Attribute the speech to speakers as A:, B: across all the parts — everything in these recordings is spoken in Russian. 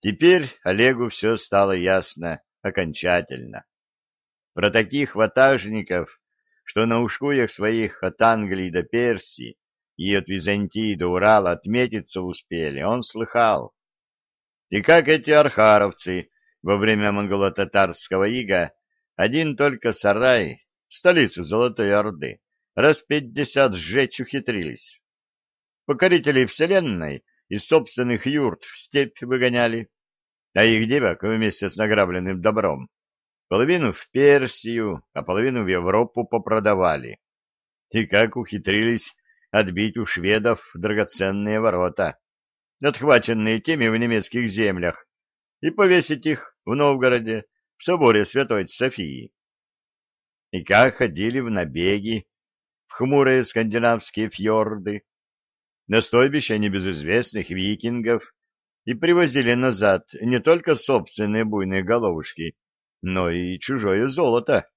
A: Теперь Олегу все стало ясно окончательно. Про таких ватажников, что на ушкуях своих от Англии до Персии и от Византии до Урала отметиться успели, он слыхал. И как эти архаровцы во время монголо-татарского ига один только сарай, столицу Золотой Орды, раз пятьдесят сжечь ухитрились. Покорителей вселенной из собственных юрт в степь выгоняли, а их девок вместе с награбленным добром половину в Персию, а половину в Европу попродавали. И как ухитрились отбить у шведов драгоценные ворота, отхваченные теми в немецких землях, и повесить их в Новгороде, в соборе Святой Софии. И как ходили в набеги, в хмурые скандинавские фьорды, на стойбище небезызвестных викингов и привозили назад не только собственные буйные головушки, но и чужое золото.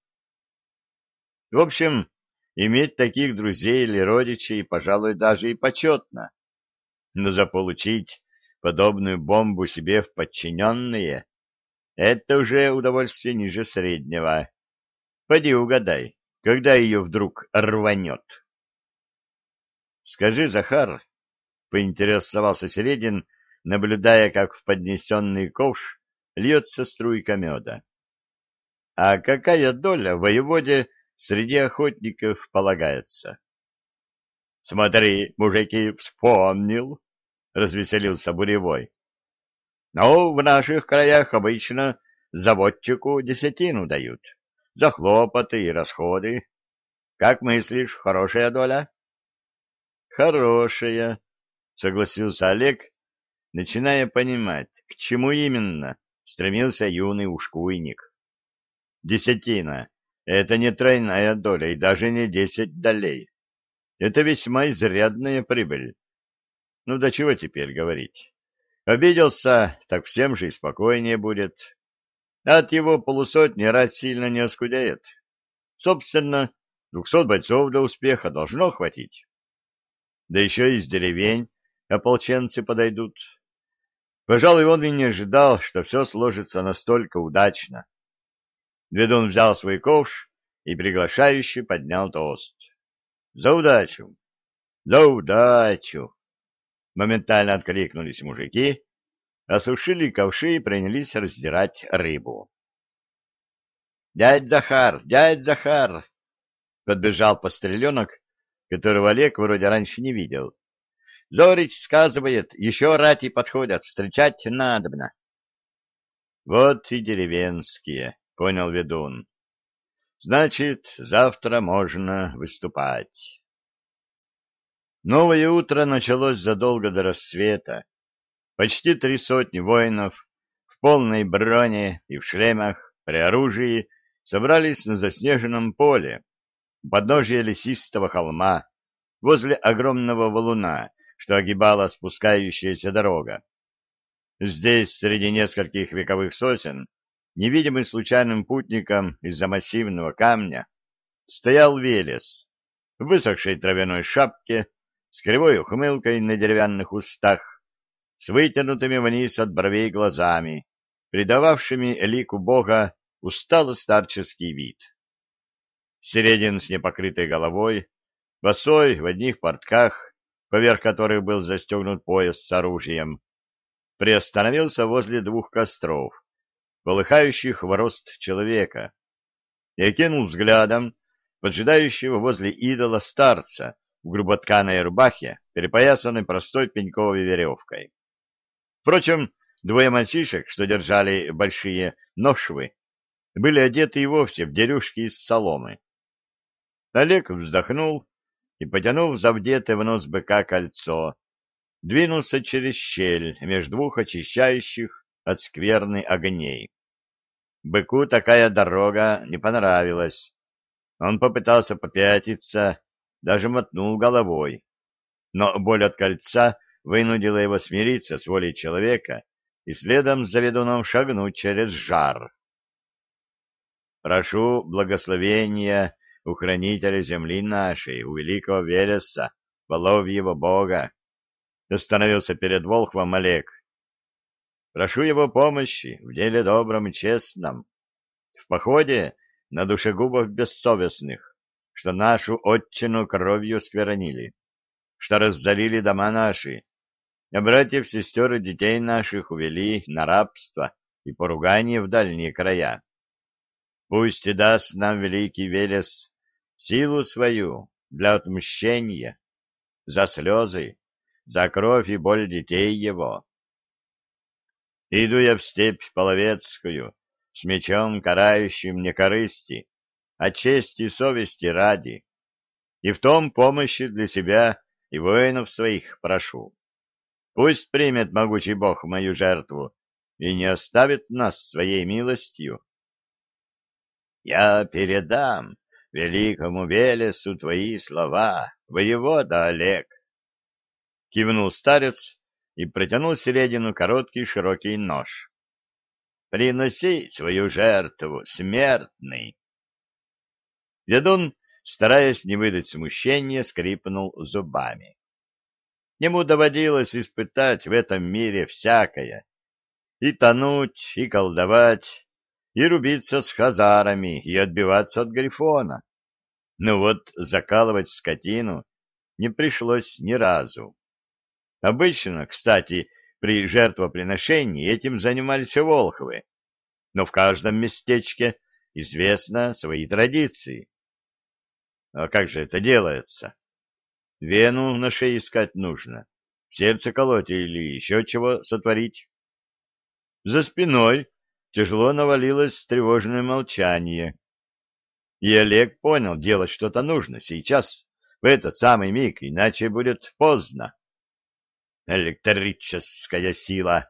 A: В общем, иметь таких друзей или родичей, пожалуй, даже и почетно. Но заполучить подобную бомбу себе в подчиненные — это уже удовольствие ниже среднего. Пойди угадай, когда ее вдруг рванет. Скажи, Захар, — поинтересовался Середин, наблюдая, как в поднесенный ковш льется струйка меда. — А какая доля воеводе среди охотников полагается? — Смотри, мужики, вспомнил, — развеселился Буревой. — Ну, в наших краях обычно заводчику десятину дают за хлопоты и расходы. Как мыслишь, хорошая доля? Хорошая, согласился Олег, начиная понимать, к чему именно стремился юный ушкуйник. Десятина — это не тройная доля и даже не десять долей. Это весьма изрядная прибыль. Ну, до чего теперь говорить? Обиделся, так всем же и спокойнее будет. От его полусотни раз сильно не оскудеет. Собственно, двухсот бойцов для успеха должно хватить. Да еще из деревень ополченцы подойдут. Пожалуй, он и не ожидал, что все сложится настолько удачно. Ведун взял свой ковш и приглашающий поднял тост. «За удачу! За удачу!» Моментально откликнулись мужики, осушили ковши и принялись раздирать рыбу. «Дядь Захар! Дядь Захар!» Подбежал постреленок, которого Олег вроде раньше не видел. «Зорич сказывает, еще рати подходят, встречать надобно». «Вот и деревенские», — понял ведун. «Значит, завтра можно выступать». Новое утро началось задолго до рассвета. Почти три сотни воинов в полной броне и в шлемах при оружии собрались на заснеженном поле, у подножия лесистого холма, возле огромного валуна, что огибала спускающаяся дорога. Здесь, среди нескольких вековых сосен, невидимый случайным путникам из-за массивного камня, стоял Велес в высохшей травяной шапке, с кривой ухмылкой на деревянных устах, с вытянутыми вниз от бровей глазами, придававшими лику бога устало-старческий вид. Середин с непокрытой головой, босой в одних портках, поверх которых был застегнут пояс с оружием, приостановился возле двух костров, полыхающих в рост человека, и окинул взглядом поджидающего возле идола старца в груботканой рубахе, перепоясанной простой пеньковой веревкой. Впрочем, двое мальчишек, что держали большие ношвы, были одеты и вовсе в дерюшки из соломы. Олег вздохнул и, потянув завдетое в нос быка кольцо, двинулся через щель между двух очищающих от скверны огней. Быку такая дорога не понравилась. Он попытался попятиться, даже мотнул головой. Но боль от кольца вынудила его смириться с волей человека и следом за ведуном шагнуть через жар. «Прошу благословения у хранителя земли нашей, у великого Велеса, воловьего бога!» Остановился перед Волхвом Олег. прошу его помощи в деле добром и честном, в походе на душегубов бессовестных, что нашу отчину кровью сквернили, что разорили дома наши, а братьев, сестер и детей наших увели на рабство и поругание в дальние края. Пусть и даст нам великий Велес силу свою для отмщения за слезы, за кровь и боль детей его. Иду я в степь половецкую, с мечом карающим не корысти, а чести и совести ради, и в том помощи для себя и воинов своих прошу. Пусть примет могучий Бог мою жертву и не оставит нас своей милостью. Я передам великому Велесу твои слова, воевода Олег. Кивнул старец и протянул середину короткий широкий нож. Приноси свою жертву, смертный. Ведун, стараясь не выдать смущения, скрипнул зубами. Ему доводилось испытать в этом мире всякое. И тонуть, и колдовать, и рубиться с хазарами, и отбиваться от грифона. Но вот закалывать скотину не пришлось ни разу. Обычно, кстати, при жертвоприношении этим занимались волхвы, но в каждом местечке известно свои традиции. А как же это делается? Вену на шее искать нужно, сердце колоть или еще чего сотворить. За спиной тяжело навалилось тревожное молчание. И Олег понял, делать что-то нужно сейчас, в этот самый миг, иначе будет поздно. Электрическая сила!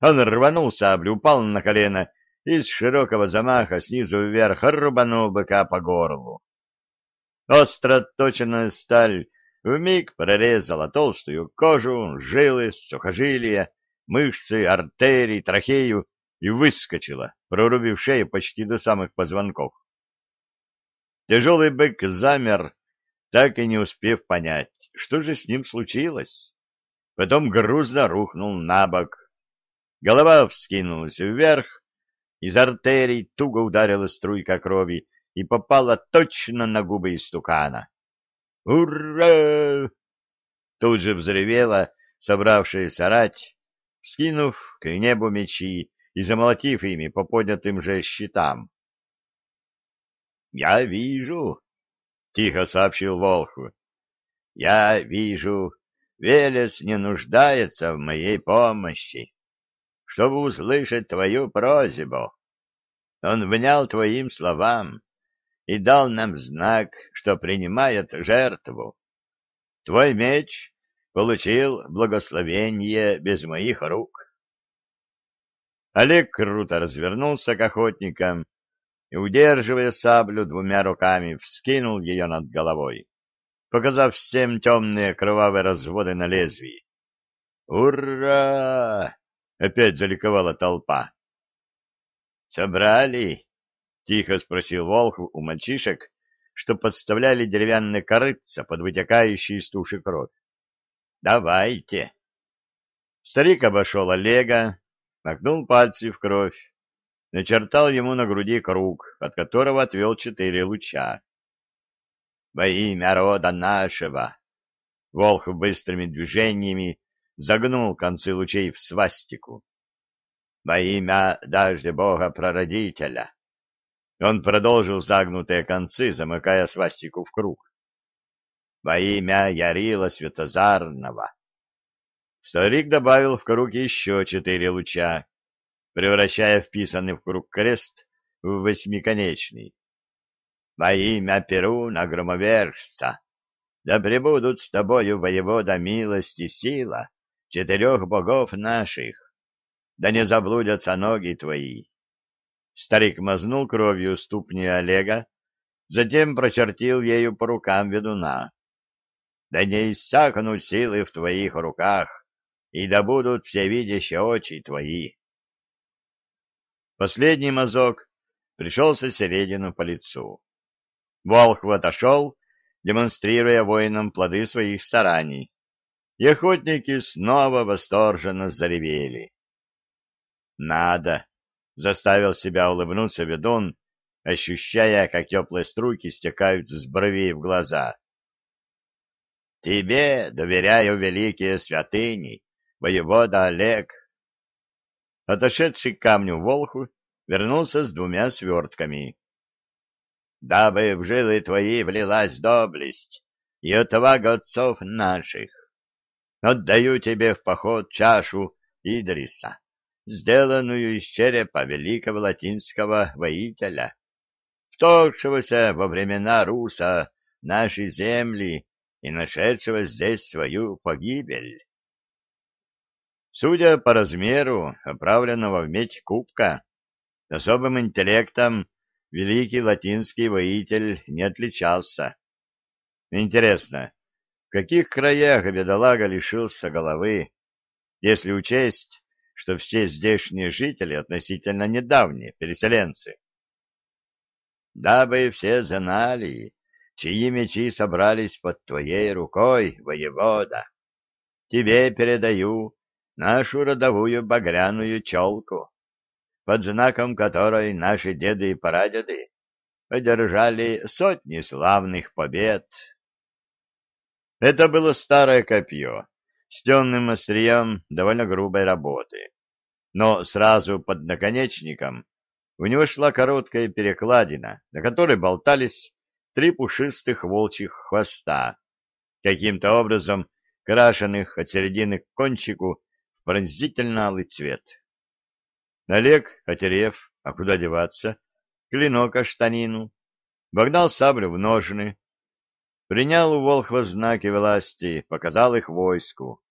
A: Он рванул саблю, упал на колено и с широкого замаха снизу вверх рубанул быка по горлу. Остро точенная сталь вмиг прорезала толстую кожу, жилы, сухожилия, мышцы, артерии, трахею и выскочила, прорубив шею почти до самых позвонков. Тяжелый бык замер, так и не успев понять, что же с ним случилось. Потом грузно рухнул на бок. Голова вскинулась вверх, из артерий туго ударила струйка крови и попала точно на губы истукана. «Ура!» Тут же взревела собравшаяся рать, вскинув к небу мечи и замолотив ими по поднятым же щитам. «Я вижу», — тихо сообщил Волху, — «я вижу, Велес не нуждается в моей помощи, чтобы услышать твою просьбу. Он внял твоим словам, и дал нам знак, что принимает жертву. Твой меч получил благословение без моих рук. Олег круто развернулся к охотникам и, удерживая саблю двумя руками, вскинул ее над головой, показав всем темные кровавые разводы на лезвии. «Ура!» — опять заликовала толпа. «Собрали?» Тихо спросил Волх у мальчишек, что подставляли деревянные корыца под вытекающие из туши кровь. «Давайте!» Старик обошел Олега, макнул пальцы в кровь, начертал ему на груди круг, от которого отвел четыре луча. «Во имя рода нашего!» Волх быстрыми движениями загнул концы лучей в свастику. «Во имя даже Бога-прародителя!» Он продолжил загнутые концы, замыкая свастику в круг. «Во имя Ярила Светозарного!» Старик добавил в круг еще четыре луча, превращая вписанный в круг крест в восьмиконечный. «Во имя Перуна Громовержца! Да пребудут с тобою воевода милость и сила четырех богов наших! Да не заблудятся ноги твои!» Старик мазнул кровью ступни Олега, затем прочертил ею по рукам ведуна. «Да не иссякнут силы в твоих руках, и да будут всевидящие очи твои!» Последний мазок пришелся середину по лицу. Волхв отошел, демонстрируя воинам плоды своих стараний, и охотники снова восторженно заревели. Надо, заставил себя улыбнуться ведун, ощущая, как теплые струйки стекают с бровей в глаза. Тебе доверяю великие святыни, воевода Олег. Отошедший к камню волху вернулся с двумя свертками. Дабы в жилы твои влилась доблесть и отвага отцов наших, отдаю тебе в поход чашу Идриса, сделанную из черепа великого латинского воителя, вторгшегося во времена Руса нашей земли и нашедшего здесь свою погибель. Судя по размеру оправленного в медь кубка, особым интеллектом великий латинский воитель не отличался. Интересно, в каких краях бедолага лишился головы, если учесть, что все здешние жители относительно недавние переселенцы? Дабы все знали, чьи мечи собрались под твоей рукой, воевода, тебе передаю нашу родовую багряную челку, под знаком которой наши деды и прадеды одержали сотни славных побед это было старое копье с темным острием довольно грубой работы. Но сразу под наконечником у него шла короткая перекладина, на которой болтались три пушистых волчьих хвоста, каким-то образом крашенных от середины к кончику в пронзительно алый цвет. Олег, отерев, а куда деваться, клинок штанину, вогнал саблю в ножны, принял у Волхва знаки власти, показал их войску.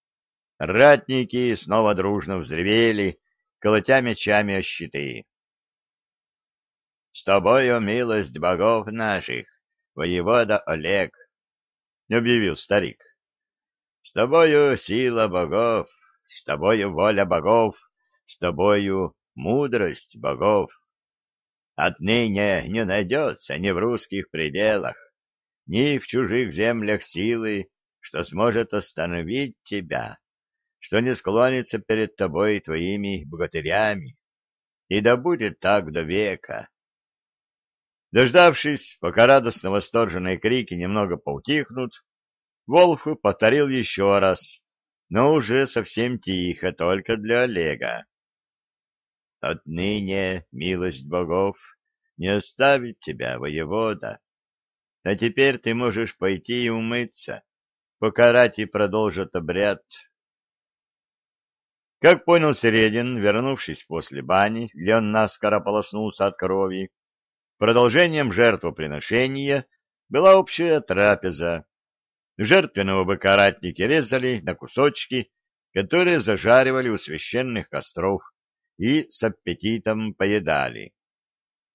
A: Ратники снова дружно взревели, колотя мечами о щиты. — С тобою милость богов наших, воевода Олег, — объявил старик. — С тобою сила богов, с тобою воля богов, с тобою мудрость богов. Отныне не найдется ни в русских пределах, ни в чужих землях силы, что сможет остановить тебя, что не склонится перед тобой и твоими богатырями. И да будет так до века. Дождавшись, пока радостно восторженные крики немного поутихнут, Волфу повторил еще раз, но уже совсем тихо, только для Олега. Отныне милость богов не оставит тебя, воевода. А теперь ты можешь пойти и умыться, покарать и продолжит обряд. Как понял Середин, вернувшись после бани, где он наскоро полоснулся от крови, продолжением жертвоприношения была общая трапеза. Жертвенного быка ратники резали на кусочки, которые зажаривали у священных костров и с аппетитом поедали.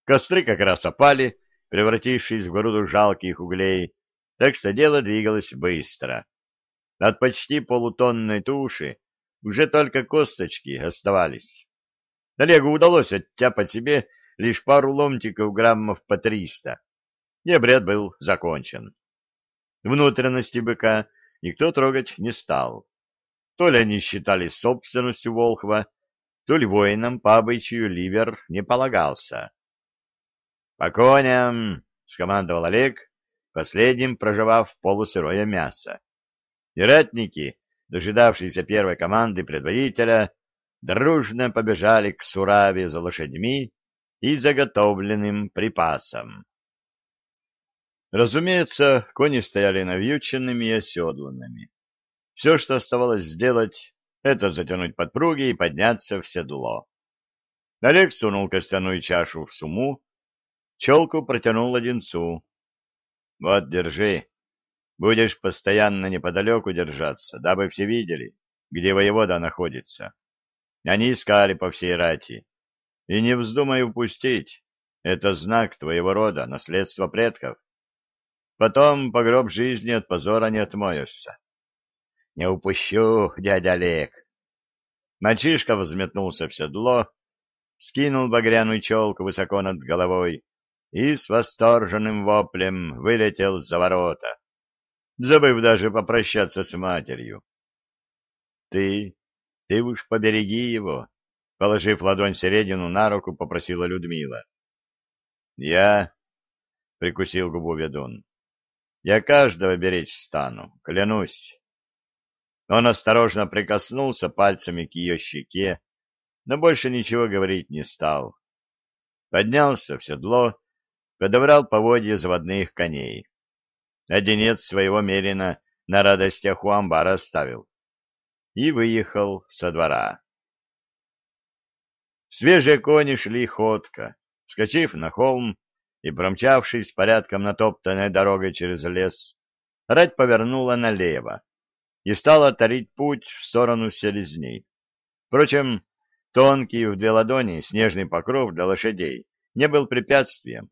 A: Костры как раз опали, превратившись в груду жалких углей, так что дело двигалось быстро. От почти полутонной туши уже только косточки оставались. Олегу удалось оттяпать себе лишь пару ломтиков граммов по триста, и обряд был закончен. Внутренности быка никто трогать не стал. То ли они считались собственностью Волхва, то ли воинам по обычаю ливер не полагался. «По коням!» — скомандовал Олег, последним проживав полусырое мясо. И ратники, дожидавшиеся первой команды предводителя, дружно побежали к Сураве за лошадьми и заготовленным припасом. Разумеется, кони стояли навьюченными и оседланными. Все, что оставалось сделать, это затянуть подпруги и подняться в седло. Олег сунул костяную чашу в суму, Челку протянул Одинцу. — Вот, держи. Будешь постоянно неподалеку держаться, дабы все видели, где воевода находится. Они искали по всей рати. И не вздумай упустить. Это знак твоего рода, наследство предков. Потом по гроб жизни от позора не отмоешься. — Не упущу, дядя Олег. Мальчишка взметнулся в седло, скинул багряную челку высоко над головой и с восторженным воплем вылетел за ворота, забыв даже попрощаться с матерью. — Ты, ты уж побереги его, — Положив ладонь середину на руку, попросила Людмила. Я, — прикусил губу ведун, — я каждого беречь стану, клянусь. Он осторожно прикоснулся пальцами к ее щеке, но больше ничего говорить не стал. Поднялся в седло, подобрал поводья заводных коней. Одинец своего мерина на радостях у амбара оставил и выехал со двора. Свежие кони шли ходко. Вскочив на холм и промчавшись порядком натоптанной дорогой через лес, рать повернула налево и стала тарить путь в сторону селезней. Впрочем, тонкий в две ладони снежный покров для лошадей не был препятствием.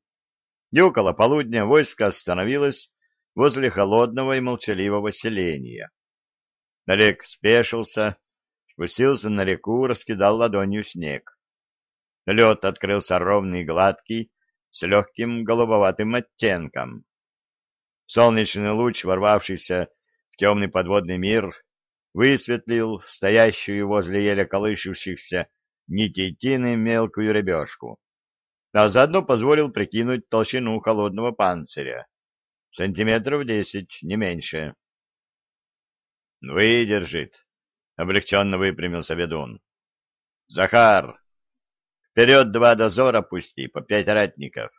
A: И около полудня войско остановилось возле холодного и молчаливого селения. Олег спешился, спустился на реку, раскидал ладонью снег. Лед открылся ровный и гладкий, с легким голубоватым оттенком. Солнечный луч, ворвавшийся в темный подводный мир, высветлил стоящую возле еле колышущихся нитей тины мелкую рыбешку, а заодно позволил прикинуть толщину холодного панциря. Сантиметров десять, не меньше. «Выдержит», — облегченно выпрямился ведун. «Захар, вперед два дозора пусти, по пять ратников.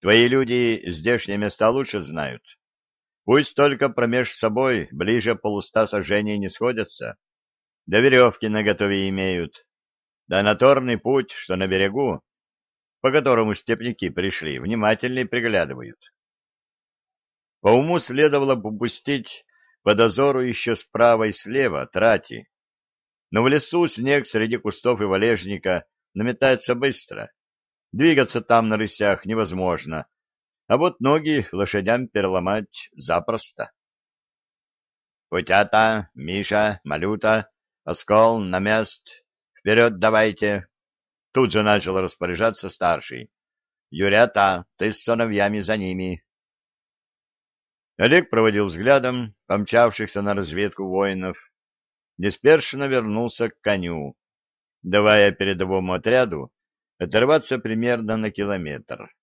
A: Твои люди здешние места лучше знают. Пусть только промеж собой ближе полуста сожжений не сходятся. Да веревки наготове имеют. Да на торный путь, что на берегу, по которому степняки пришли, внимательней приглядывают. По уму следовало попустить по дозору еще справа и слева трати. Но в лесу снег среди кустов и валежника наметается быстро. Двигаться там на рысях невозможно, а вот ноги лошадям переломать запросто. «Путята, Миша, Малюта, Оскол, на мест, вперед давайте!» Тут же начал распоряжаться старший. «Юрята, ты с сыновьями за ними!» Олег проводил взглядом помчавшихся на разведку воинов, неспешно вернулся к коню, давая передовому отряду оторваться примерно на километр.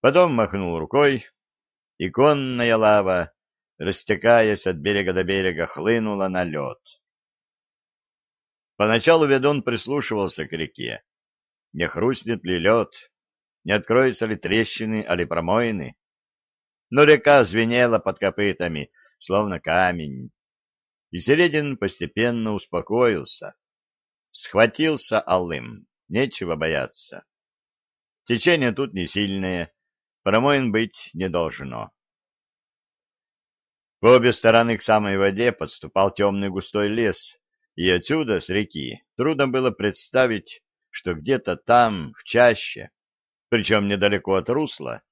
A: Потом махнул рукой, и конная лава, растекаясь от берега до берега, хлынула на лед. Поначалу ведун прислушивался к реке. Не хрустнет ли лед, не откроются ли трещины, али промоины но река звенела под копытами, словно камень. И Середин постепенно успокоился. Схватился алым, нечего бояться. Течение тут не сильное, промоин быть не должно. По обе стороны к самой воде подступал темный густой лес, и отсюда, с реки, трудно было представить, что где-то там, в чаще, причем недалеко от русла,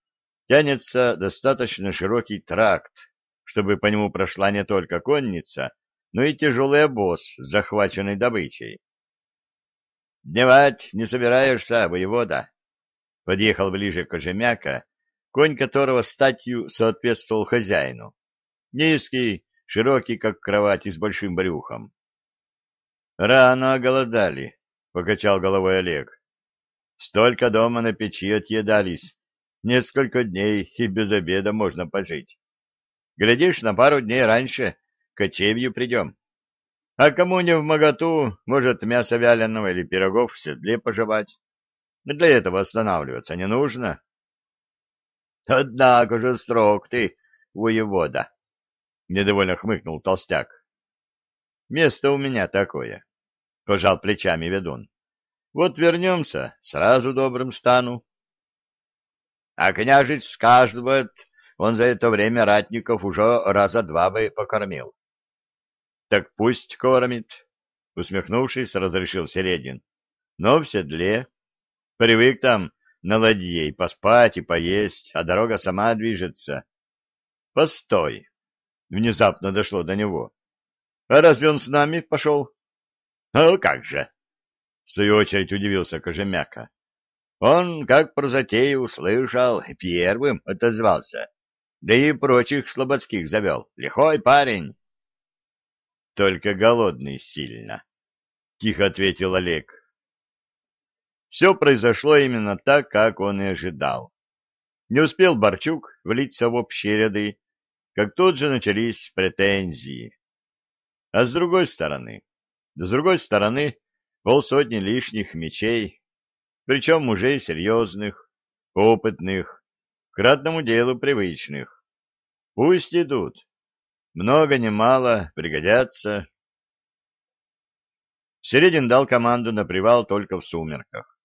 A: тянется достаточно широкий тракт, чтобы по нему прошла не только конница, но и тяжелый обоз с захваченной добычей. «Дневать не собираешься, воевода?» Подъехал ближе Кожемяка, конь которого статью соответствовал хозяину. Низкий, широкий, как кровать, и с большим брюхом. «Рано оголодали», — покачал головой Олег. «Столько дома на печи отъедались, Несколько дней и без обеда можно пожить. Глядишь, на пару дней раньше к кочевью придем. А кому не в моготу, может, мясо вяленого или пирогов в седле пожевать. Для этого останавливаться не нужно. — Однако же строг ты, воевода! — недовольно хмыкнул толстяк. — Место у меня такое, — пожал плечами ведун. — Вот вернемся, сразу добрым стану. А княжич сказывает, он за это время ратников уже раза два бы покормил. — Так пусть кормит, — усмехнувшись, разрешил Середин. — Но в седле. Привык там на ладье и поспать, и поесть, а дорога сама движется. — Постой! — внезапно дошло до него. — А разве он с нами пошел? — Ну, как же! — в свою очередь удивился Кожемяка. Он, как про затею услышал, первым отозвался, да и прочих слободских завел. Лихой парень. — Только голодный сильно, — тихо ответил Олег. Все произошло именно так, как он и ожидал. Не успел Борчук влиться в общие ряды, как тут же начались претензии. А с другой стороны, с другой стороны, полсотни лишних мечей, причем мужей серьезных, опытных, к родному делу привычных. Пусть идут. Много не мало пригодятся. Середин дал команду на привал только в сумерках.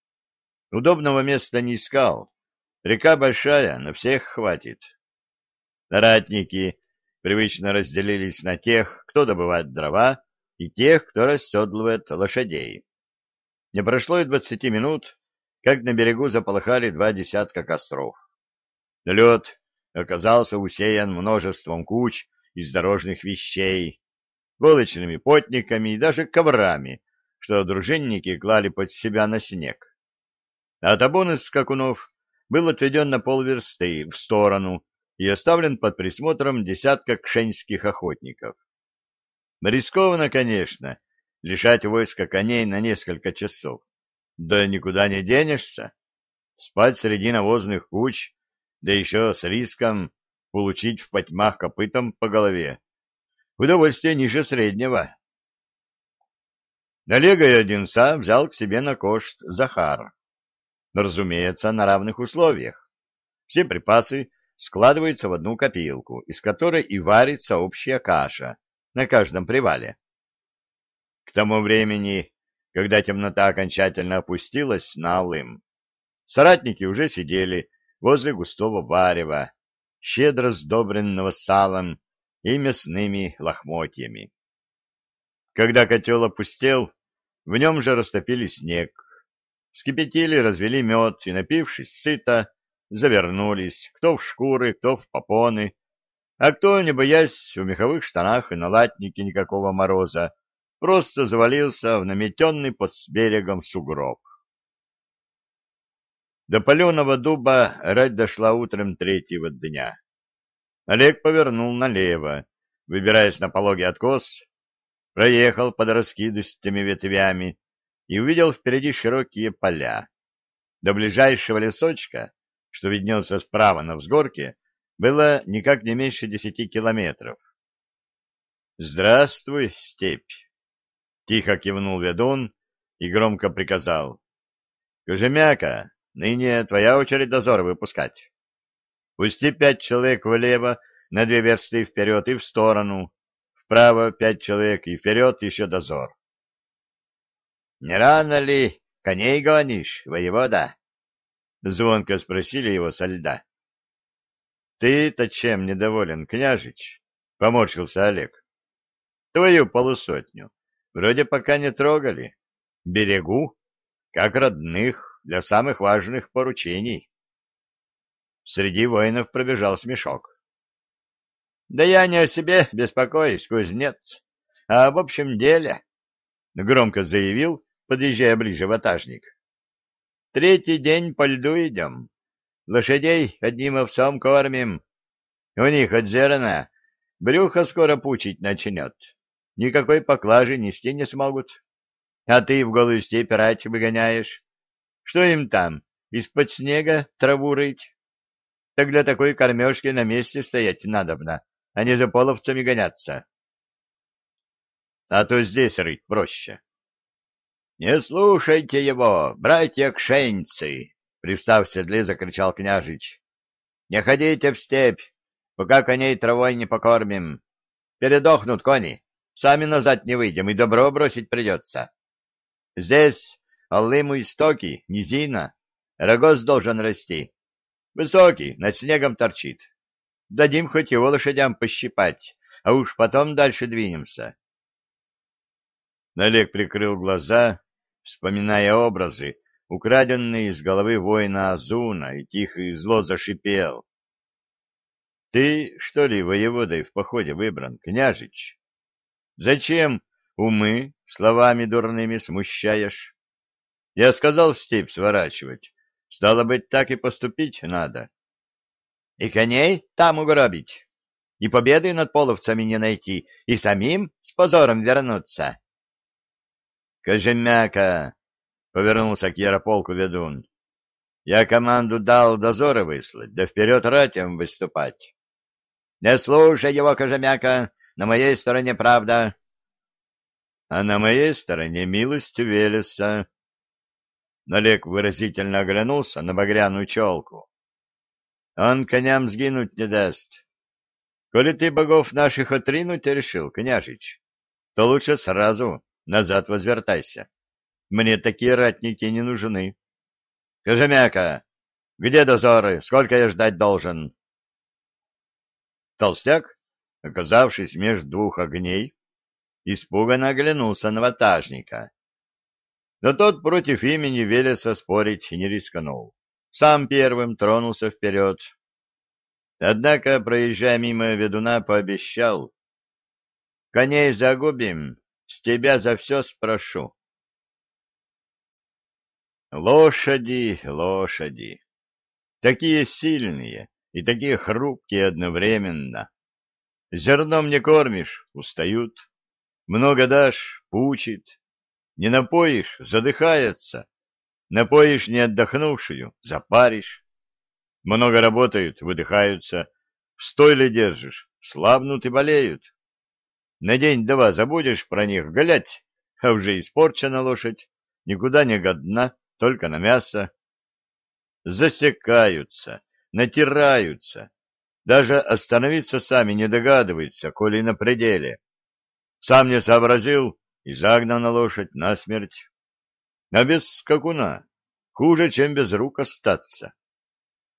A: Удобного места не искал. Река большая, на всех хватит. Ратники привычно разделились на тех, кто добывает дрова, и тех, кто расседлывает лошадей. Не прошло и двадцати минут, как на берегу заполыхали два десятка костров. Лед оказался усеян множеством куч из дорожных вещей, волочными потниками и даже коврами, что дружинники клали под себя на снег. А табун из скакунов был отведен на полверсты в сторону и оставлен под присмотром десятка кшенских охотников. Рискованно, конечно, лишать войска коней на несколько часов. Да никуда не денешься. Спать среди навозных куч, да еще с риском получить в потьмах копытом по голове. Удовольствие ниже среднего. Олега и Одинца взял к себе на кошт Захар. Разумеется, на равных условиях. Все припасы складываются в одну копилку, из которой и варится общая каша на каждом привале. К тому времени, когда темнота окончательно опустилась на Алым, соратники уже сидели возле густого варева, щедро сдобренного салом и мясными лохмотьями. Когда котел опустел, в нем же растопили снег, вскипятили, развели мед и, напившись сыто, завернулись, кто в шкуры, кто в попоны, а кто, не боясь, в меховых штанах и на латнике никакого мороза, просто завалился в наметенный под берегом сугроб. До паленого дуба рать дошла утром третьего дня. Олег повернул налево, выбираясь на пологий откос, проехал под раскидыстыми ветвями и увидел впереди широкие поля. До ближайшего лесочка, что виднелся справа на взгорке, было никак не меньше десяти километров. «Здравствуй, степь!» — тихо кивнул ведун и громко приказал. «Кожемяка, ныне твоя очередь дозор выпускать. Пусти пять человек влево на две версты вперед и в сторону, вправо пять человек и вперед еще дозор. — Не рано ли коней гонишь, воевода? — звонко спросили его со льда. Ты-то чем недоволен, княжич? — поморщился Олег. — Твою полусотню вроде пока не трогали. Берегу, как родных, для самых важных поручений. Среди воинов пробежал смешок. — Да я не о себе беспокоюсь, кузнец, а об общем деле, — громко заявил, подъезжая ближе ватажник. — Третий день по льду идем. Лошадей одним овцом кормим. У них от зерна брюхо скоро пучить начнет. Никакой поклажи нести не смогут. А ты в голую степь рать выгоняешь. Что им там, из-под снега траву рыть? Так для такой кормежки на месте стоять надобно, а не за половцами гоняться. А то здесь рыть проще. — Не слушайте его, братья-кшенцы! Привстав в седле, закричал княжич. — Не ходите в степь, пока коней травой не покормим. Передохнут кони, сами назад не выйдем, и добро бросить придется. Здесь Аллыму истоки, низина, рогоз должен расти. Высокий, над снегом торчит. Дадим хоть его лошадям пощипать, а уж потом дальше двинемся. Налег прикрыл глаза, вспоминая образы, украденный из головы воина Азуна, и тихо и зло зашипел. — Ты, что ли, воеводой в походе выбран, княжич? Зачем умы словами дурными смущаешь? Я сказал в степь сворачивать. Стало быть, так и поступить надо. И коней там угробить, и победы над половцами не найти, и самим с позором вернуться. Кожемяка, — повернулся к Ярополку ведун. — Я команду дал дозоры выслать, да вперед ратям выступать. — Не слушай его, Кожемяка, на моей стороне правда. — А на моей стороне милость Велеса. Налег выразительно оглянулся на багряную челку. — Он коням сгинуть не даст. Коли ты богов наших отринуть решил, княжич, то лучше сразу назад возвертайся. Мне такие ратники не нужны. Кожемяка, где дозоры? Сколько я ждать должен? Толстяк, оказавшись между двух огней, испуганно оглянулся на ватажника. Но тот против имени Велеса спорить не рискнул. Сам первым тронулся вперед. Однако, проезжая мимо ведуна, пообещал. — Коней загубим, с тебя за все спрошу. Лошади, лошади. Такие сильные и такие хрупкие одновременно. Зерном не кормишь — устают. Много дашь — пучит. Не напоишь — задыхается. Напоишь не отдохнувшую — запаришь. Много работают — выдыхаются. В стойле держишь — слабнут и болеют. На день-два забудешь про них глядь, а уже испорчена лошадь, никуда не годна только на мясо. Засекаются, натираются, даже остановиться сами не догадываются, коли на пределе. Сам не сообразил и загнал на лошадь насмерть. А без скакуна хуже, чем без рук остаться.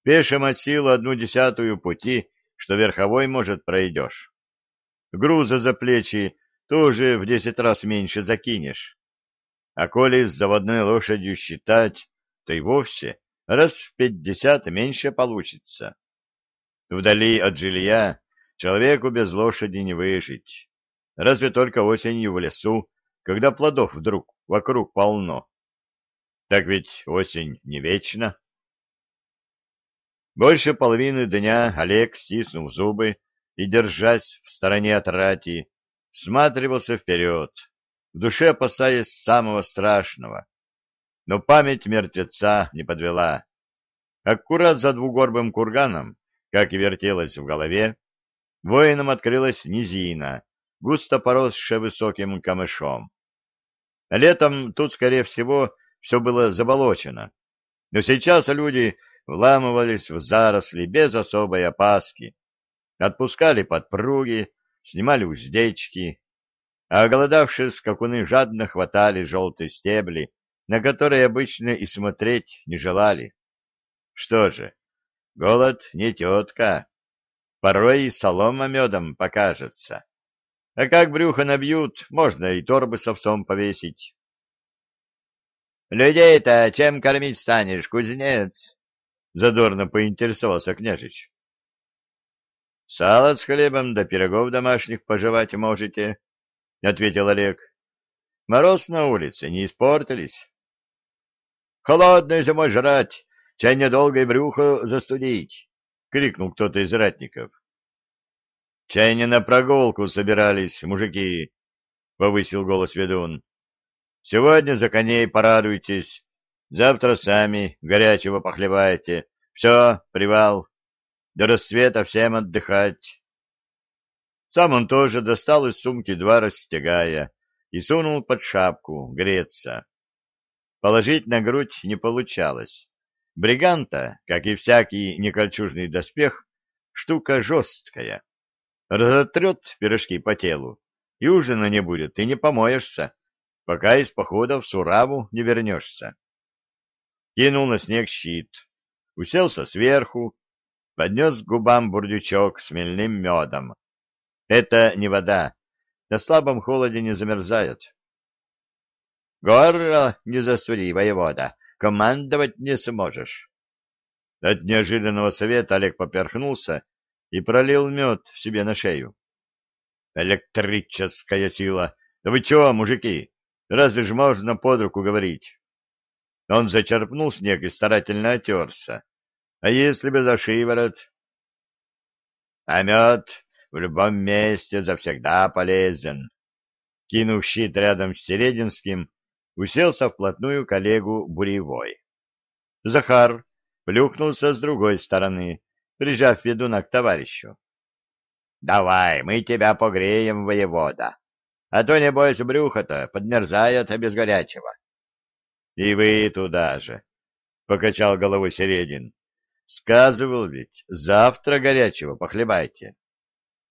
A: Пешим силу одну десятую пути, что верховой, может, пройдешь. Груза за плечи тоже в десять раз меньше закинешь. А коли с заводной лошадью считать, то и вовсе раз в пятьдесят меньше получится. Вдали от жилья человеку без лошади не выжить. Разве только осенью в лесу, когда плодов вдруг вокруг полно. Так ведь осень не вечна. Больше половины дня Олег, стиснув зубы и держась в стороне от рати, всматривался вперед, в душе опасаясь самого страшного. Но память мертвеца не подвела. Аккурат за двугорбым курганом, как и вертелось в голове, воинам открылась низина, густо поросшая высоким камышом. Летом тут, скорее всего, все было заболочено, но сейчас люди вламывались в заросли без особой опаски, отпускали подпруги, снимали уздечки, а оголодавшие скакуны жадно хватали желтые стебли, на которые обычно и смотреть не желали. Что же, голод не тетка, порой и солома медом покажется. А как брюхо набьют, можно и торбы с овсом повесить. — Людей-то чем кормить станешь, кузнец? — задорно поинтересовался княжич. — Сало с хлебом да пирогов домашних пожевать можете, — ответил Олег. — Мороз на улице, не испортились? — Холодной зимой жрать, чай недолго и брюхо застудить, — крикнул кто-то из ратников. — Чай не на прогулку собирались, мужики, — повысил голос ведун. — Сегодня за коней порадуйтесь, завтра сами горячего похлебаете. Все, привал. До рассвета всем отдыхать. Сам он тоже достал из сумки два растягая и сунул под шапку греться. Положить на грудь не получалось. Бриганта, как и всякий некольчужный доспех, штука жесткая. Разотрет пирожки по телу, и ужина не будет, и не помоешься, пока из похода в Сураву не вернешься. Кинул на снег щит, уселся сверху, поднес к губам бурдючок с мельным медом. Это не вода, на слабом холоде не замерзает. Горло не засури, воевода, командовать не сможешь. От неожиданного совета Олег поперхнулся и пролил мед себе на шею. Электрическая сила! Да вы чего, мужики? Разве ж можно под руку говорить? Он зачерпнул снег и старательно отерся. А если бы за шиворот? А мед в любом месте завсегда полезен. Кинув щит рядом с Серединским, уселся вплотную к Олегу Буревой. Захар плюхнулся с другой стороны, прижав ведуна к товарищу. — Давай, мы тебя погреем, воевода, а то, небось, брюхо-то подмерзает без горячего. — И вы туда же, — покачал головой Середин. — Сказывал ведь, завтра горячего похлебайте.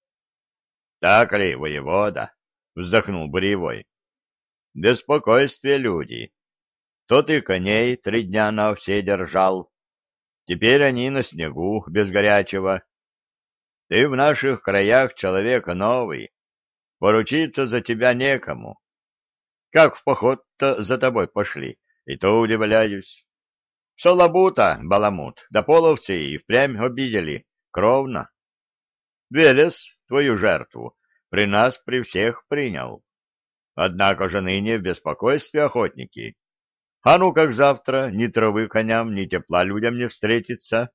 A: — Так ли, воевода? — вздохнул Буревой. — Беспокойствие люди. Тот и коней три дня на все держал. Теперь они на снегу, без горячего. Ты в наших краях человек новый. Поручиться за тебя некому. Как в поход-то за тобой пошли, и то удивляюсь. Шалабута, баламут, да половцы и впрямь обидели, кровно. Велес, твою жертву, при нас при всех принял. Однако же ныне в беспокойстве охотники. А ну как завтра ни травы коням, ни тепла людям не встретится.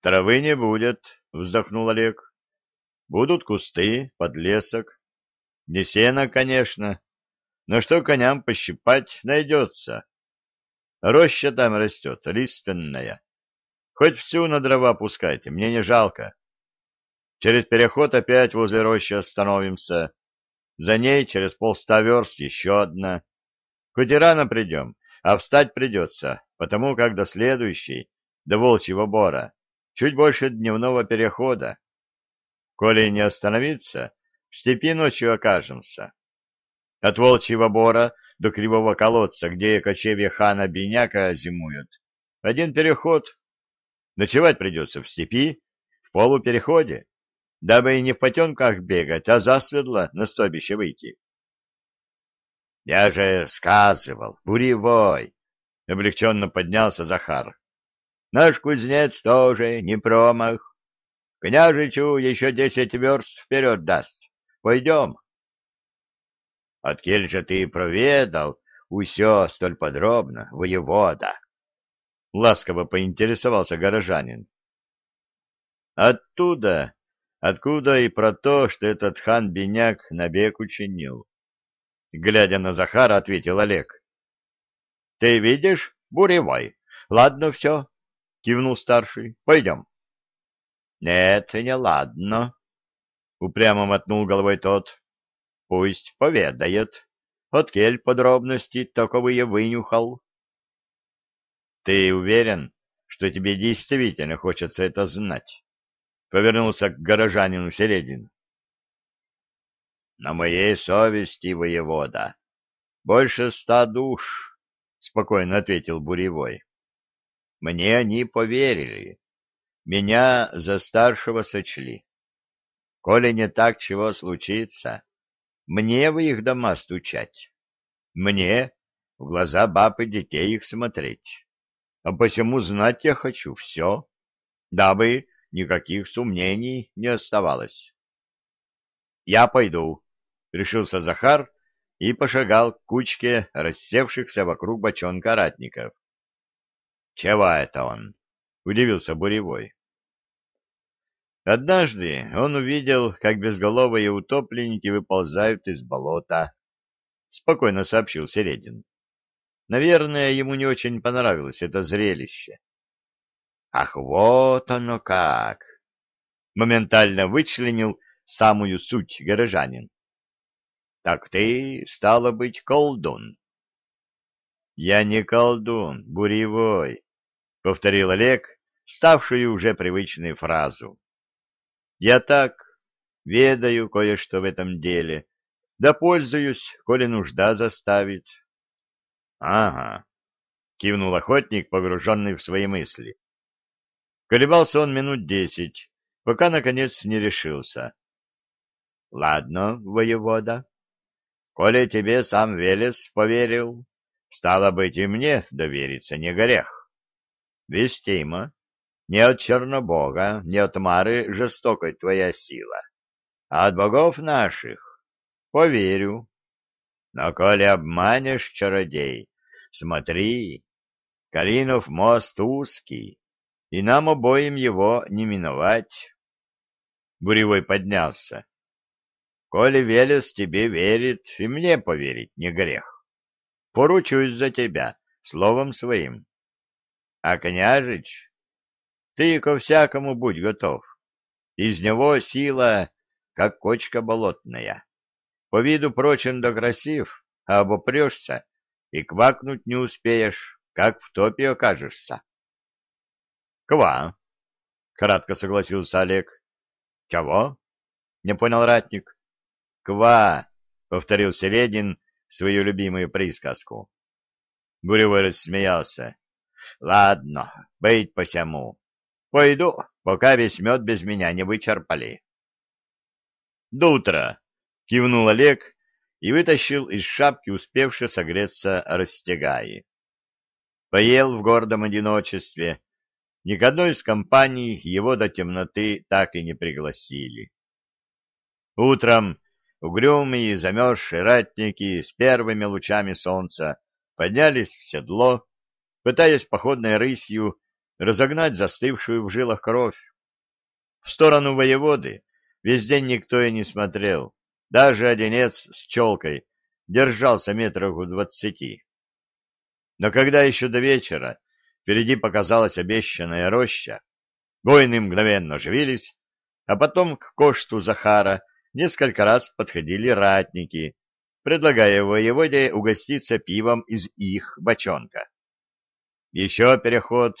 A: Травы не будет, вздохнул Олег. Будут кусты, подлесок. Не сено, конечно, но что коням пощипать найдется. Роща там растет, лиственная. Хоть всю на дрова пускайте, мне не жалко. Через переход опять возле рощи остановимся. За ней через полста верст еще одна. И рано придем, а встать придется, потому как до следующей, до волчьего бора, чуть больше дневного перехода. Коли не остановиться, в степи ночью окажемся. От волчьего бора до кривого колодца, где кочевья хана Беняка зимуют, один переход. Ночевать придется в степи, в полупереходе, дабы и не в потемках бегать, а засветло на стойбище выйти. — Я же сказывал, буревой! — облегченно поднялся Захар. — Наш кузнец тоже не промах. Княжичу еще десять верст вперед даст. Пойдем. — Откель же ты проведал усё столь подробно, воевода? — ласково поинтересовался горожанин. — Оттуда, откуда и про то, что этот хан Беняк набег учинил. Глядя на Захара, ответил Олег. — Ты видишь, буревой? Ладно все, — кивнул старший. — Пойдем. — Нет, не ладно, — упрямо мотнул головой тот. — Пусть поведает. От кель подробности таковые вынюхал. — Ты уверен, что тебе действительно хочется это знать? — повернулся к горожанину Середин. На моей совести, воевода, больше ста душ, — спокойно ответил Буревой. Мне они поверили. Меня за старшего сочли. Коли не так чего случится, мне в их дома стучать. Мне в глаза баб и детей их смотреть. А посему знать я хочу все, дабы никаких сомнений не оставалось. Я пойду, — решился Захар и пошагал к кучке рассевшихся вокруг бочонка ратников. — Чего это он? — удивился Буревой. Однажды он увидел, как безголовые утопленники выползают из болота. Спокойно сообщил Середин. Наверное, ему не очень понравилось это зрелище. Ах, вот оно как! Моментально вычленил самую суть горожанин. Так ты, стало быть, колдун. Я не колдун, буревой, — повторил Олег, ставшую уже привычной фразу. Я так ведаю кое-что в этом деле, да пользуюсь, коли нужда заставит. — Ага, — кивнул охотник, погруженный в свои мысли. Колебался он минут десять, пока, наконец, не решился. — Ладно, воевода, Коли тебе сам Велес поверил, стало быть, и мне довериться не грех. Вестимо, не от Чернобога, не от Мары жестокой твоя сила, а от богов наших. Поверю. Но коли обманешь, чародей, смотри, Калинов мост узкий, и нам обоим его не миновать. Буревой поднялся. Коли Велес тебе верит, и мне поверить не грех. поручусь за тебя, словом своим. А княжич, ты ко всякому будь готов. Из него сила, как кочка болотная. По виду прочен да красив, а обопрешься, и квакнуть не успеешь, как в топе окажешься. — Ква, — кратко согласился Олег. — Чего? — не понял ратник. — Ква, — повторил Середин свою любимую присказку. Буревой рассмеялся. — Ладно, быть посему. Пойду, пока весь мед без меня не вычерпали. — До утра! — кивнул Олег и вытащил из шапки успевший согреться растягаи. Поел в гордом одиночестве. Ни к одной из компаний его до темноты так и не пригласили. Утром угрюмые замерзшие ратники с первыми лучами солнца поднялись в седло, пытаясь походной рысью разогнать застывшую в жилах кровь. В сторону воеводы весь день никто и не смотрел, даже одинец с челкой держался метров в двадцати. Но когда еще до вечера впереди показалась обещанная роща, воины мгновенно оживились, а потом к кошту Захара несколько раз подходили ратники, предлагая воеводе угоститься пивом из их бочонка. Еще переход,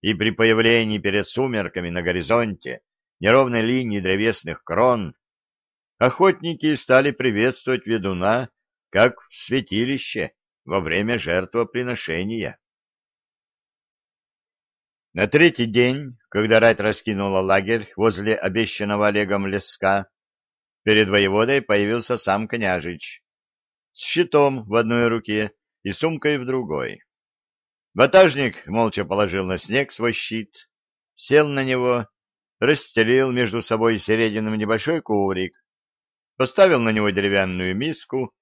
A: и при появлении перед сумерками на горизонте неровной линии древесных крон охотники стали приветствовать ведуна как в святилище во время жертвоприношения. На третий день, когда рать раскинула лагерь возле обещанного Олегом леска, перед воеводой появился сам княжич с щитом в одной руке и сумкой в другой. Ватажник молча положил на снег свой щит, сел на него, расстелил между собой серединым небольшой коврик, поставил на него деревянную миску,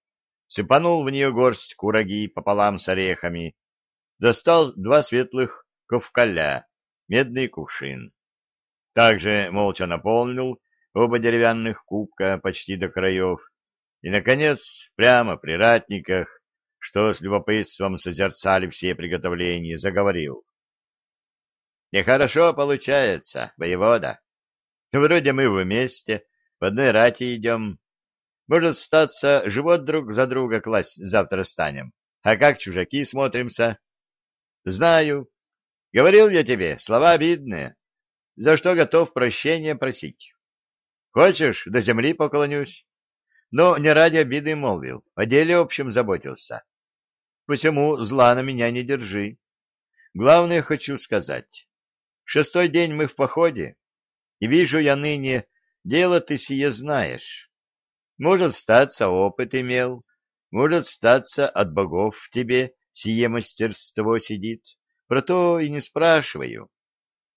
A: сыпанул в нее горсть кураги пополам с орехами, достал два светлых ковкаля, медный кувшин. Также молча наполнил оба деревянных кубка почти до краев и, наконец, прямо при ратниках, что с любопытством созерцали все приготовления, заговорил. «Нехорошо получается, воевода. Вроде мы вместе, в одной рати идем, может, статься, живот друг за друга класть завтра станем. А как чужаки смотримся? Знаю. Говорил я тебе, слова обидные, за что готов прощения просить. Хочешь, до земли поклонюсь? Но не ради обиды молвил, о деле общем заботился. Посему зла на меня не держи. Главное хочу сказать. Шестой день мы в походе, и вижу я ныне, дело ты сие знаешь. Может, статься опыт имел, может, статься от богов в тебе сие мастерство сидит. Про то и не спрашиваю.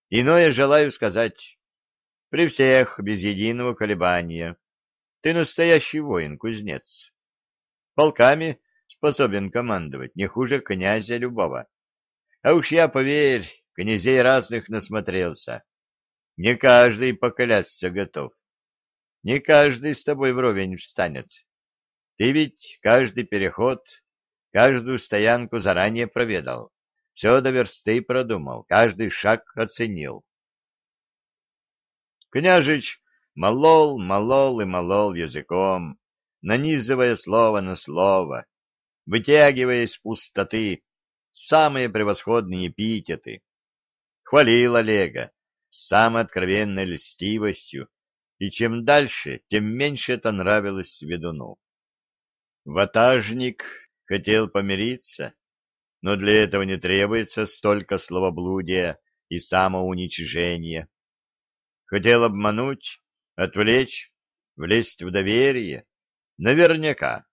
A: Иное желаю сказать. При всех, без единого колебания. Ты настоящий воин-кузнец. Полками способен командовать не хуже князя любого. А уж я, поверь, князей разных насмотрелся. Не каждый поклясться готов. Не каждый с тобой вровень встанет. Ты ведь каждый переход, каждую стоянку заранее проведал, все до версты продумал, каждый шаг оценил. Княжич молол, молол и молол языком, нанизывая слово на слово, вытягивая из пустоты самые превосходные эпитеты. Хвалил Олега с самой откровенной льстивостью, и чем дальше, тем меньше это нравилось ведуну. Ватажник хотел помириться, но для этого не требуется столько словоблудия и самоуничижения. Хотел обмануть, отвлечь, влезть в доверие, наверняка.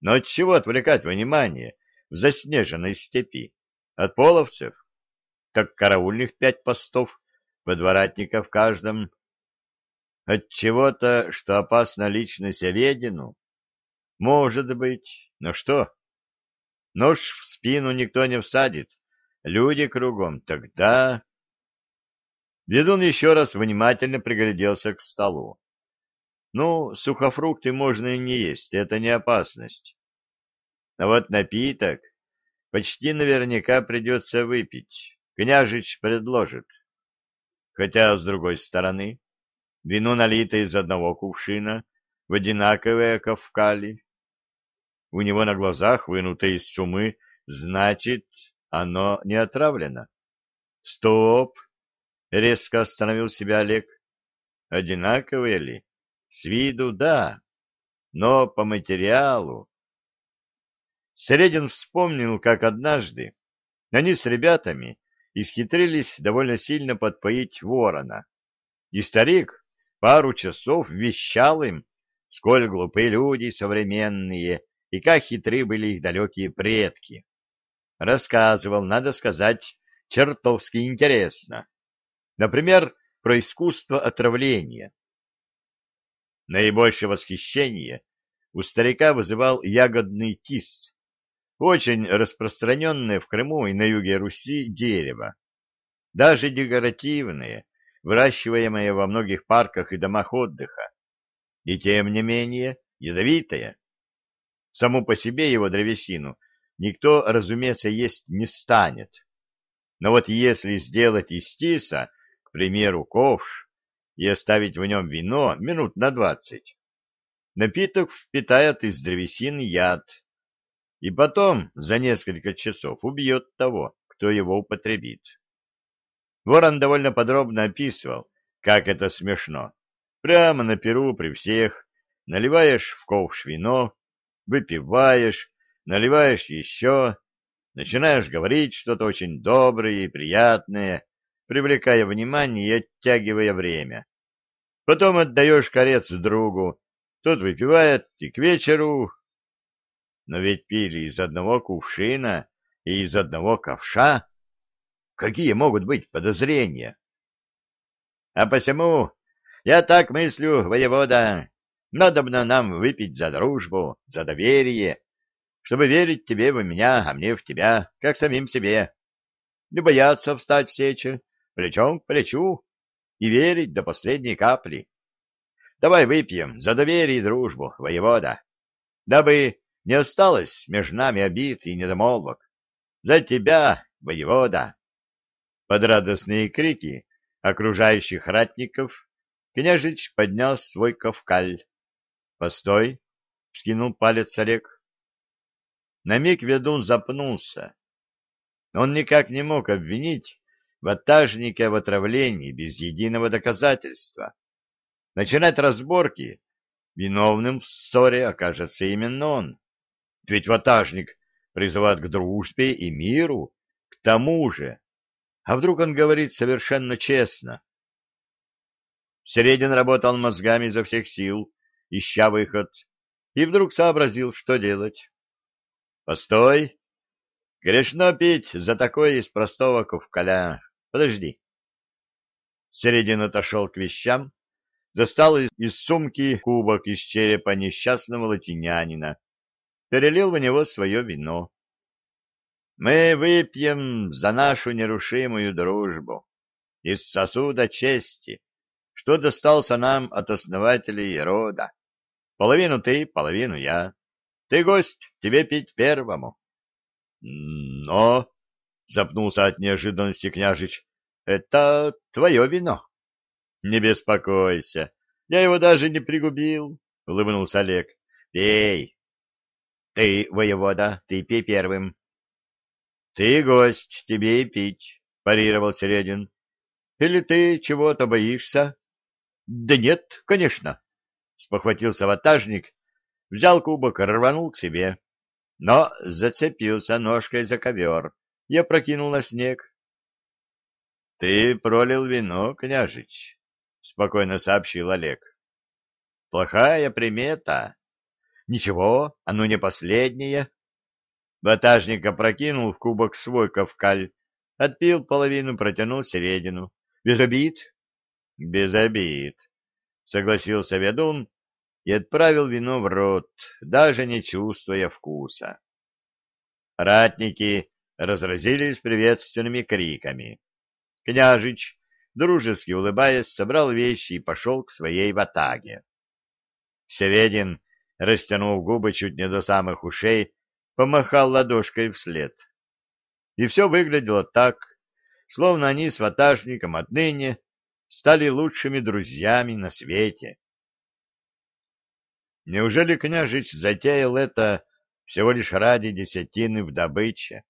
A: Но от чего отвлекать внимание в заснеженной степи? От половцев? Так караульных пять постов, подворатника в каждом, от чего-то, что опасно лично Середину? Может быть. Но что? Нож в спину никто не всадит. Люди кругом. Тогда... Ведун еще раз внимательно пригляделся к столу. Ну, сухофрукты можно и не есть, это не опасность. А вот напиток почти наверняка придется выпить. Княжич предложит. Хотя, с другой стороны, вино налито из одного кувшина в одинаковые ковкали. У него на глазах, вынуто из сумы, значит, оно не отравлено. Стоп! Резко остановил себя Олег. Одинаковые ли? С виду да, но по материалу. Средин вспомнил, как однажды они с ребятами исхитрились довольно сильно подпоить ворона. И старик пару часов вещал им, сколь глупы люди современные и как хитры были их далекие предки. Рассказывал, надо сказать, чертовски интересно. Например, про искусство отравления. Наибольшее восхищение у старика вызывал ягодный тис, очень распространенное в Крыму и на юге Руси дерево. Даже декоративное, выращиваемое во многих парках и домах отдыха. И тем не менее ядовитое. Саму по себе его древесину никто, разумеется, есть не станет. Но вот если сделать из тиса, примеру, ковш, и оставить в нем вино минут на двадцать, напиток впитает из древесины яд, и потом за несколько часов убьет того, кто его употребит. Ворон довольно подробно описывал, как это смешно. Прямо на перу при всех наливаешь в ковш вино, выпиваешь, наливаешь еще, начинаешь говорить что-то очень доброе и приятное, привлекая внимание и оттягивая время. Потом отдаешь корец другу, тот выпивает, и к вечеру... Но ведь пили из одного кувшина и из одного ковша. Какие могут быть подозрения? А посему я так мыслю, воевода, надобно нам выпить за дружбу, за доверие, чтобы верить тебе в меня, а мне в тебя, как самим себе. Не бояться встать в сече, плечом к плечу, и верить до последней капли. Давай выпьем за доверие и дружбу, воевода, дабы не осталось между нами обид и недомолвок. За тебя, воевода! Под радостные крики окружающих ратников княжич поднял свой ковкаль. «Постой!» — вскинул палец Олег. На миг ведун запнулся. Он никак не мог обвинить ватажника в отравлении без единого доказательства. Начинать разборки виновным в ссоре окажется именно он. Ведь ватажник призывает к дружбе и миру, к тому же. А вдруг он говорит совершенно честно? Середин работал мозгами изо всех сил, ища выход, и вдруг сообразил, что делать. Постой. Грешно пить за такое из простого ковкаля. Подожди. Середин отошел к вещам, достал из сумки кубок из черепа несчастного латинянина, перелил в него свое вино. Мы выпьем за нашу нерушимую дружбу из сосуда чести, что достался нам от основателей рода. Половину ты, половину я. Ты гость, тебе пить первому. Но, — запнулся от неожиданности княжич, — это твое вино. Не беспокойся, я его даже не пригубил, — улыбнулся Олег. Пей. Ты, воевода, ты пей первым. Ты гость, тебе и пить, — парировал Середин. Или ты чего-то боишься? Да нет, конечно, — спохватился ватажник взял кубок, рванул к себе, но зацепился ножкой за ковер и опрокинул на снег. — Ты пролил вино, княжич, — спокойно сообщил Олег. — Плохая примета. Ничего, оно не последнее. Ватажник опрокинул в кубок свой ковкаль, отпил половину, протянул середину. — Без обид? — Без обид, — согласился ведун и отправил вино в рот, даже не чувствуя вкуса. Ратники разразились приветственными криками. Княжич, дружески улыбаясь, собрал вещи и пошел к своей ватаге. Середин, растянув губы чуть не до самых ушей, помахал ладошкой вслед. И все выглядело так, словно они с ватажником отныне стали лучшими друзьями на свете. Неужели княжич затеял это всего лишь ради десятины в добыче?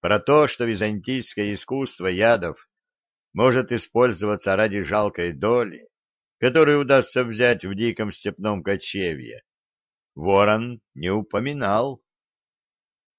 A: Про то, что византийское искусство ядов может использоваться ради жалкой доли, которую удастся взять в диком степном кочевье, ворон не упоминал.